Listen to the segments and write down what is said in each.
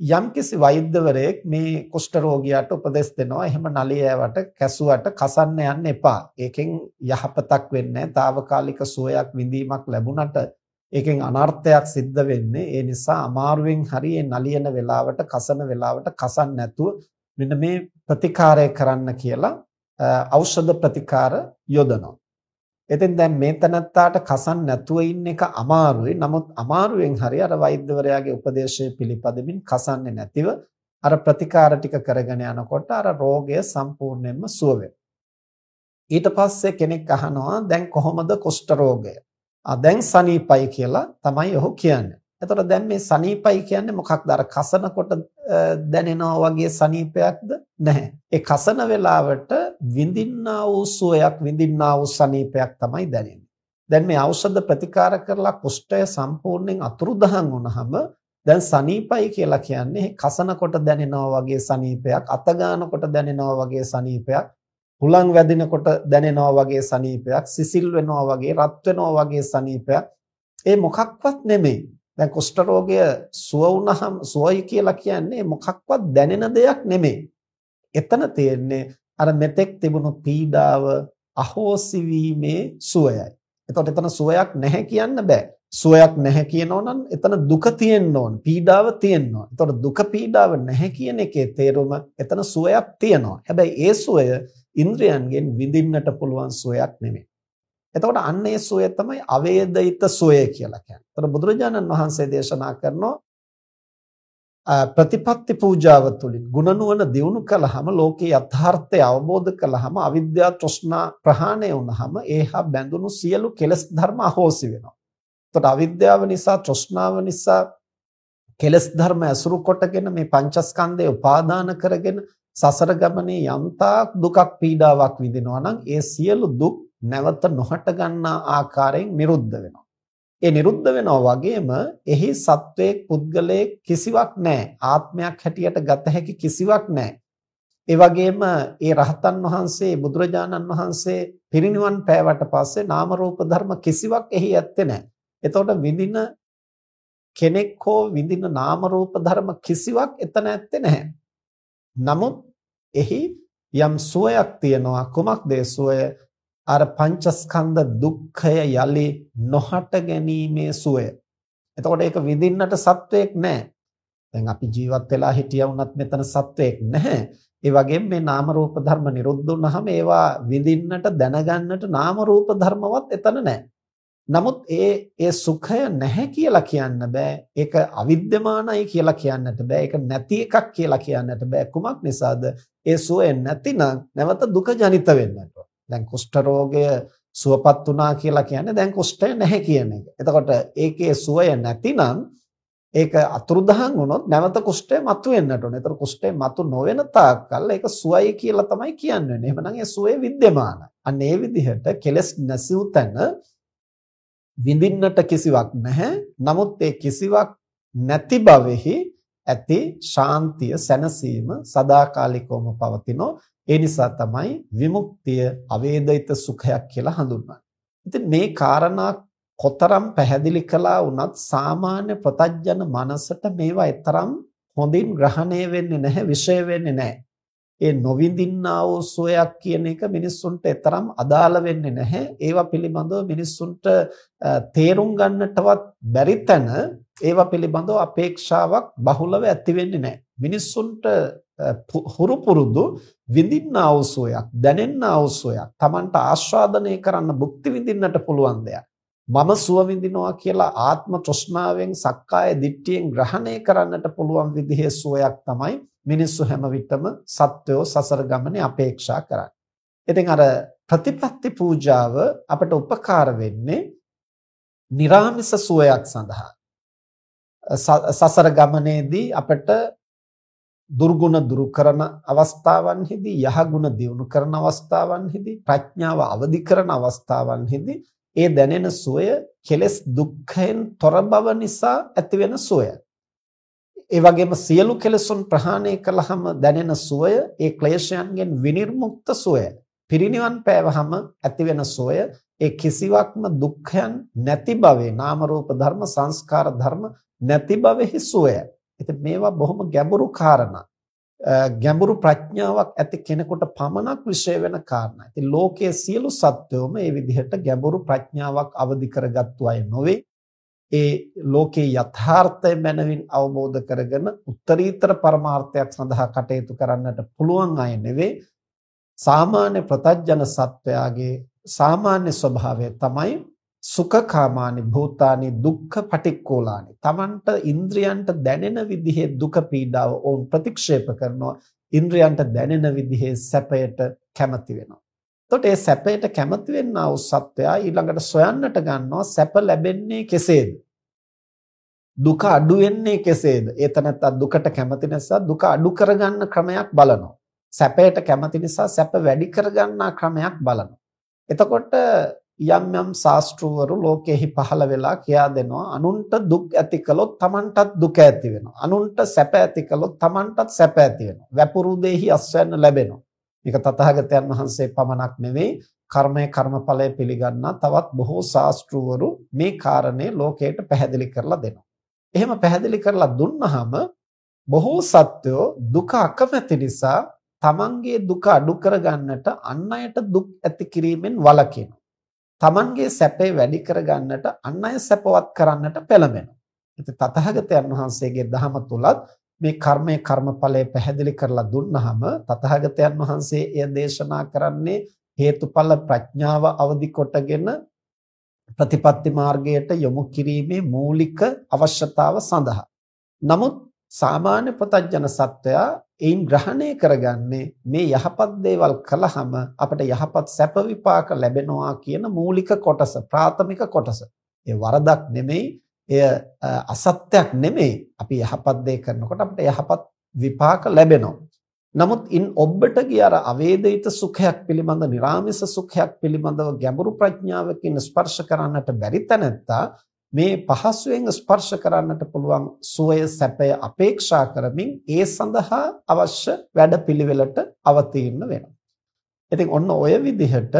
යම්කිසි වෛද්‍යවරයෙක් මේ කුෂ්ඨ රෝගියාට උපදෙස් දෙනවා එහෙම නලියවට කැසුවට කසන්න යන්න එපා. ඒකෙන් යහපතක් වෙන්නේ නැහැ. తాවකාලික සුවයක් විඳීමක් ලැබුණට ඒකෙන් අනර්ථයක් සිද්ධ වෙන්නේ. ඒ නිසා අමාරුවෙන් හරි මේ නලියන වෙලාවට කසන වෙලාවට කසන්න නැතුව මෙන්න මේ ප්‍රතිකාරය කරන්න කියලා ඖෂධ ප්‍රතිකාර යොදනවා. ඉතින් දැන් මේ තනත්තාට කසන් නැතුව ඉන්න එක අමාරුයි. නමුත් අමාරුවෙන් හරි අර වෛද්‍යවරයාගේ උපදේශය පිළිපදමින් කසන්නේ නැතිව අර ප්‍රතිකාර ටික කරගෙන යනකොට අර රෝගය සම්පූර්ණයෙන්ම සුව ඊට පස්සේ කෙනෙක් අහනවා දැන් කොහොමද කුෂ්ඨ රෝගය? ආ දැන් සනීපයි කියලා තමයි ඔහු කියන්නේ. එතකොට දැන් මේ සනීපයි කියන්නේ මොකක්ද? අර කසනකොට දැනෙනවා වගේ සනීපයක්ද? නැහැ. ඒ කසන වෙලාවට විඳින්නා වූ සුවයක්, විඳින්නා වූ සනීපයක් තමයි දැනෙන්නේ. දැන් මේ ඖෂධ ප්‍රතිකාර කරලා කුෂ්ඨය සම්පූර්ණයෙන් අතුරුදහන් වුණාම දැන් සනීපයි කියලා කියන්නේ කසනකොට දැනෙනවා වගේ සනීපයක්, අත ගන්නකොට දැනෙනවා වගේ සනීපයක්, හුලං වැදිනකොට දැනෙනවා වගේ සනීපයක්, සිසිල් වෙනවා වගේ, රත් වෙනවා වගේ සනීපයක්. ඒ මොකක්වත් නෙමෙයි. දැන් කුෂ්ඨ රෝගය සුව වුණහම සුවයි කියලා කියන්නේ මොකක්වත් දැනෙන දෙයක් නෙමෙයි. එතන තියෙන්නේ අර මෙතෙක් තිබුණු පීඩාව අහෝසි වීමේ සුවයයි. එතකොට එතන සුවයක් නැහැ කියන්න බෑ. සුවයක් නැහැ කියනෝ නම් එතන දුක තියෙන්න ඕන. පීඩාව තියෙන්න ඕන. එතකොට දුක පීඩාව නැහැ කියන එකේ තේරුම එතන සුවයක් තියෙනවා. හැබැයි ඒ සුවය ඉන්ද්‍රයන්ගෙන් විඳින්නට පුළුවන් සුවයක් නෙමෙයි. එතකොට අන්න ඒ සෝය තමයි අවේදිත සෝය කියලා කියන්නේ. එතකොට බුදුරජාණන් වහන්සේ දේශනා කරනවා ප්‍රතිපත්ති පූජාව තුළින් ගුණ නුවණ දියුණු කළාම ලෝකේ යථාර්ථය අවබෝධ කළාම අවිද්‍යාව තෘෂ්ණා ප්‍රහාණය වුණාම ඒහා බැඳුණු සියලු කෙලෙස් ධර්ම අහෝසි වෙනවා. එතකොට අවිද්‍යාව නිසා තෘෂ්ණාව නිසා කෙලෙස් ධර්ම ඇසුරු කොටගෙන මේ පංචස්කන්ධය උපාදාන කරගෙන සසර ගමනේ යම්තාක් දුකක් පීඩාවක් විඳිනවා නම් ඒ සියලු දුක් නැවත නොහට ගන්නා ආකාරයෙන් නිරුද්ධ වෙනවා. ඒ නිරුද්ධ වෙනවා වගේම එහි සත්වයේ පුද්ගලයේ කිසිවක් නැහැ. ආත්මයක් හැටියට ගත හැකි කිසිවක් නැහැ. ඒ වගේම ඒ රහතන් වහන්සේ බුදුරජාණන් වහන්සේ පිරිනිවන් පෑවට පස්සේ නාම රූප ධර්ම කිසිවක් එහි ඇත්තේ නැහැ. එතකොට විඳින කෙනෙක් හෝ විඳින නාම රූප ධර්ම කිසිවක් එතන ඇත්තේ නැහැ. නමුත් එහි යම් සුවයක් තියෙනවා කුමක්ද ඒ සුවය අර පංචස්කන්ධ දුක්ඛය යලි නොහට ගැනීමේ සුවය. එතකොට ඒක විඳින්නට සත්වයක් නැහැ. දැන් අපි ජීවත් වෙලා හිටියා වුණත් මෙතන සත්වයක් නැහැ. ඒ වගේම මේ නාම රූප ධර්ම නිරුද්ධ වුනහම ඒවා විඳින්නට දැනගන්නට නාම රූප ධර්මවත් එතන නැහැ. නමුත් ඒ ඒ සුඛය නැහැ කියලා කියන්න බෑ. ඒක අවිද්‍යමානයි කියලා කියන්නට බෑ. ඒක නැති එකක් කියලා කියන්නට බෑ. කුමක් නිසාද? ඒ සුවය නැතිනම් නැවත දුක ජනිත වෙන්නට. දැන් කුෂ්ඨ රෝගය සුවපත් වුණා කියලා කියන්නේ දැන් කුෂ්ඨය නැහැ කියන එක. එතකොට ඒකේ සුවය නැතිනම් ඒක අතුරුදහන් වුණොත් නැවත කුෂ්ඨය මතුවෙන්නට ඕනේ. ඒතර කුෂ්ඨය මතු නොවන තාක්කල් ඒක සුවයි කියලා තමයි කියන්නේ. එහෙමනම් ඒ සුවේ विद्यමානයි. අන්න ඒ විදිහට කෙලස් නැසූ තැන විඳින්නට කිසිවක් නැහැ. නමුත් ඒ කිසිවක් නැති බවෙහි ඇති ශාන්තිය සැනසීම සදාකාලිකවම පවතිනෝ ඒ නිසා තමයි විමුක්තිය අවේදිත සුඛයක් කියලා හඳුන්වන්නේ. ඉතින් මේ කාරණා කොතරම් පැහැදිලි කළා වුණත් සාමාන්‍ය ප්‍රතඥ මනසට මේවා තරම් හොඳින් ග්‍රහණය වෙන්නේ නැහැ, විෂය වෙන්නේ නැහැ. ඒ නොවිඳින්නා වූ සෝයක් කියන එක මිනිස්සුන්ට තරම් අදාළ වෙන්නේ නැහැ. ඒවා පිළිබඳව මිනිස්සුන්ට තේරුම් ගන්නටවත් බැරි තැන ඒවා පිළිබඳව අපේක්ෂාවක් බහුලව ඇති වෙන්නේ නැහැ. මිනිස්සුන්ට හුරු පුරුදු විඳින්නා වූ සෝයක් දැනෙන්නා වූ සෝයක් Tamanට ආස්වාදනය කරන්න භුක්ති විඳින්නට පුළුවන් දෙයක් මම සුව විඳිනවා කියලා ආත්ම තෘෂ්ණාවෙන් සක්කාය දිට්ඨියෙන් ග්‍රහණය කරන්නට පුළුවන් විදිහේ සුවයක් තමයි මිනිස්සු හැම විටම සත්වෝ සසර ගමනේ අපේක්ෂා කරන්නේ. ඉතින් අර ප්‍රතිපත්ති පූජාව අපට උපකාර වෙන්නේ निराமிස සුවයක් සඳහා. සසර ගමනේදී අපට දුර්ගුණ දුරු කරන අවස්ථාවන්හිදී යහගුණ දියුණු කරන අවස්ථාවන්හිදී ප්‍රඥාව අවදි කරන අවස්ථාවන්හිදී ඒ දැනෙන සුවය කෙලෙස් දුක්ඛයෙන් තොර බව නිසා ඇතිවෙන සුවයක්. ඒ වගේම සියලු කෙලෙසුන් ප්‍රහාණය කළාම දැනෙන සුවය ඒ ක්ලේශයන්ගෙන් විනිර්මුක්ත සුවය. පිරිනිවන් පෑවහම ඇතිවෙන සුවය ඒ කිසිවක්ම දුක්ඛයන් නැති බවේ නාම රූප ධර්ම සංස්කාර ධර්ම නැති බවෙහි සුවය. ඉතින් මේවා බොහොම ගැඹුරු කාරණා. ගැඹුරු ප්‍රඥාවක් ඇති කෙනෙකුට පමණක් විශ්ය වෙන කාරණා. ඉතින් ලෝකයේ සියලු සත්වෝම මේ විදිහට ගැඹුරු ප්‍රඥාවක් අවදි කරගත්තු අය නොවේ. ඒ ලෝකේ යථාර්ථය මනවින් අවබෝධ කරගෙන උත්තරීතර පරමාර්ථයක් සඳහා කටයුතු කරන්නට පුළුවන් අය නෙවෙයි සාමාන්‍ය ප්‍රතඥ සත්වයාගේ සාමාන්‍ය ස්වභාවය තමයි සුඛකාමානි භූතානි දුක්ඛ පටික්කෝලානි. තමන්ට ඉන්ද්‍රයන්ට දැනෙන විදිහේ දුක පීඩාව ඕන් ප්‍රතික්ෂේප කරනවා. ඉන්ද්‍රයන්ට දැනෙන විදිහේ සැපයට කැමති වෙනවා. එතකොට ඒ සැපයට කැමති වෙන්නා වූ සත්වයා ඊළඟට සොයන්නට ගන්නවා සැප ලැබෙන්නේ කෙසේද? දුක අඩු වෙන්නේ කෙසේද? ඒ තනත්තා දුකට කැමති නිසා දුක අඩු කරගන්න ක්‍රමයක් බලනවා. සැපයට කැමති නිසා සැප වැඩි කරගන්නා ක්‍රමයක් බලනවා. එතකොට යම් යම් ශාස්ත්‍රවරු ලෝකෙහි පහළ වෙලා කියා දෙනවා අනුන්ට දුක් ඇති කළොත් Tamanටත් දුක ඇති වෙනවා. අනුන්ට සැප ඇති කළොත් Tamanටත් සැප ඇති වෙනවා. වැපුරු දෙහි අස්වැන්න ලැබෙනවා. මේක තථාගතයන් වහන්සේ පමණක් නෙවෙයි කර්මය කර්මඵලය පිළිගන්නා තවත් බොහෝ ශාස්ත්‍රවරු මේ කාරණේ ලෝකයට පැහැදිලි කරලා දෙනවා. එහෙම පැහැදිලි කරලා දුන්නාම බොහෝ සත්වෝ දුක අකමැති නිසා තමන්ගේ දුක අඩු කරගන්නට අන් අයට දුක් ඇති කිරීමෙන් වළකිනවා. තමන්ගේ සැපේ වැඩි කරගන්නට අන් අය සැපවත් කරන්නට පෙළඹෙනවා. ඉතින් තථාගතයන් වහන්සේගේ දහම තුලත් මේ කර්මයේ කර්මඵලය පැහැදිලි කරලා දුන්නාම තථාගතයන් වහන්සේ එය දේශනා කරන්නේ හේතුඵල ප්‍රඥාව අවදි කොටගෙන ප්‍රතිපත්ති මාර්ගයට යොමු කිරීමේ මූලික අවශ්‍යතාව සඳහා. නමුත් සාමාන්‍ය ප්‍රතඥ සත්වයා ඒන් ග්‍රහණය කරගන්නේ මේ යහපත් දේවල් කළාම අපට යහපත් සැප විපාක ලැබෙනවා කියන මූලික කොටස ප්‍රාථමික කොටස. ඒ වරදක් නෙමෙයි එය අසත්‍යක් නෙමෙයි. අපි යහපත් දේ කරනකොට අපිට යහපත් විපාක ලැබෙනවා. නමුත් ඉන් ඔබට ගිය අර අවේදිත සුඛයක් පිළිබඳ, निराமிස සුඛයක් පිළිබඳව ගැඹුරු ප්‍රඥාවකින් ස්පර්ශ කරන්නට බැරි තැනැත්තා මේ පහසුවෙන් ස්පර්ශ කරන්නට පුළුවන් සුවය සැපය අපේක්ෂා කරමින් ඒ සඳහා අවශ්‍ය වැඩපිළිවෙලට අවතීර්ණ වෙනවා. ඉතින් ඔන්න ඔය විදිහට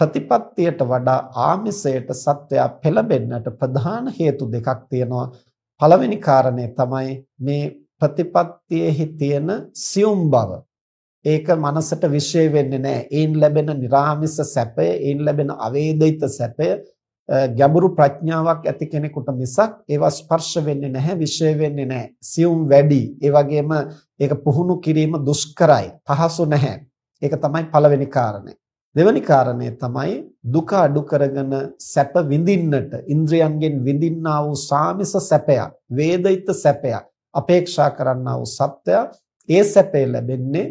ප්‍රතිපත්තියට වඩා ආමිසයට සත්වයා පෙළඹෙන්නට ප්‍රධාන හේතු දෙකක් තියෙනවා. පළවෙනි කාරණේ තමයි මේ ප්‍රතිපත්තියෙහි තියෙන සියුම් බව. ඒක මනසට විශ්ේ වෙන්නේ නැහැ. ඒන් ලැබෙන निराமிස සැපය, ඒන් ලැබෙන අවේදිත සැපය ගැඹුරු ප්‍රඥාවක් ඇති කෙනෙකුට මිසක් ඒවා ස්පර්ශ වෙන්නේ නැහැ විශ්ය වෙන්නේ නැහැ සියුම් වැඩි ඒ වගේම ඒක පුහුණු කිරීම දුෂ්කරයි පහසු නැහැ ඒක තමයි පළවෙනි කාරණේ දෙවැනි කාරණය තමයි දුක අඩු කරගෙන සැප විඳින්නට ඉන්ද්‍රයන්ගෙන් විඳින්නා වූ සාමිස සැපයක් වේදිත සැපයක් අපේක්ෂා කරන්නා වූ සත්‍යය ඒ සැපේ ලැබෙන්නේ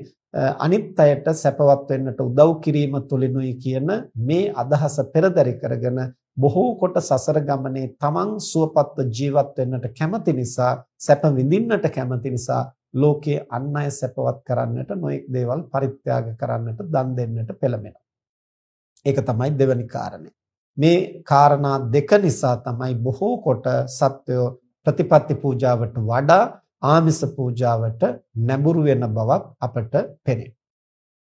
අනිත් අයට සැපවත් වෙන්නට උදව් කිරීම තුලිනුයි කියන මේ අදහස පෙරදරි කරගෙන බොහෝ කොට සසර ගමනේ තමන් සුවපත්ව ජීවත් වෙන්නට කැමති නිසා සැප විඳින්නට කැමති නිසා ලෝකයේ අන් අය සැපවත් කරන්නට නොඑක් දේවල් පරිත්‍යාග කරන්නට දන් දෙන්නට පෙළඹෙනවා. ඒක තමයි දෙවැනි කාරණය. මේ කාරණා දෙක නිසා තමයි බොහෝ කොට සත්වය ප්‍රතිපත්ති පූජාවට වඩා ආමිස පූජාවට නැඹුරු වෙන බවක් අපට පෙනේ.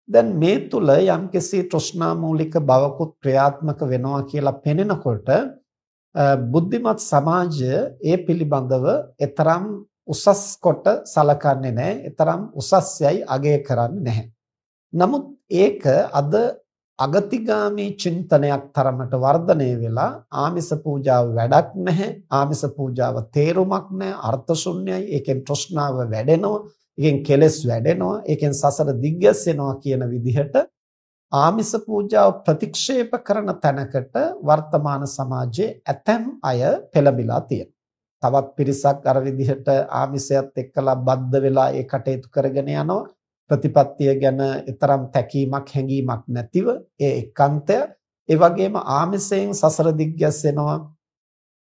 දැන් මේ තුල යම්කිසි තෘෂ්ණා මූලික බවකුත් ක්‍රියාත්මක වෙනවා කියලා පෙනෙනකොට බුද්ධිමත් සමාජය ඒ පිළිබඳව එතරම් උසස් කොට සලකන්නේ නැහැ. එතරම් උසස් යයි අගය කරන්නේ නැහැ. නමුත් ඒක අද අගතිගාමී චින්තනයක් තරමට වර්ධනය වෙලා ආමිස පූජාව වැඩක් නැහැ. ආමිස පූජාව තේරුමක් නැහැ. අර්ථ ශුන්‍යයි. ඒකෙන් තෘෂ්ණාව වැඩෙනවා. ඒකෙන් කෙලෙස් වැඩෙනවා. ඒකෙන් සසර දිග්ගැස්සෙනවා කියන විදිහට ආමිස පූජාව ප්‍රතික්ෂේප කරන තැනකට වර්තමාන සමාජයේ ඇතැම් අය පෙළඹිලා තියෙනවා. තවත් පිරිසක් අර විදිහට ආමිසයත් එක්කලා බද්ධ වෙලා ඒ කටයුතු කරගෙන යනවා. ප්‍රතිපත්තිය ගැන තරම් තැකීමක් හැඟීමක් නැතිව ඒ එකාන්තය ඒ වගේම ආමිසයෙන් සසර දිග්ගැස්සෙනවා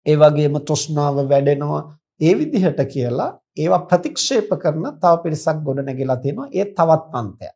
ඒ වගේම තෘෂ්ණාව වැඩෙනවා. ඒ විදිහට කියලා ඒවා ප්‍රතික්ෂේප කරන තව පිරිසක් ගොඩ නැගිලා තියෙනවා. ඒ තවත් පන්තයක්.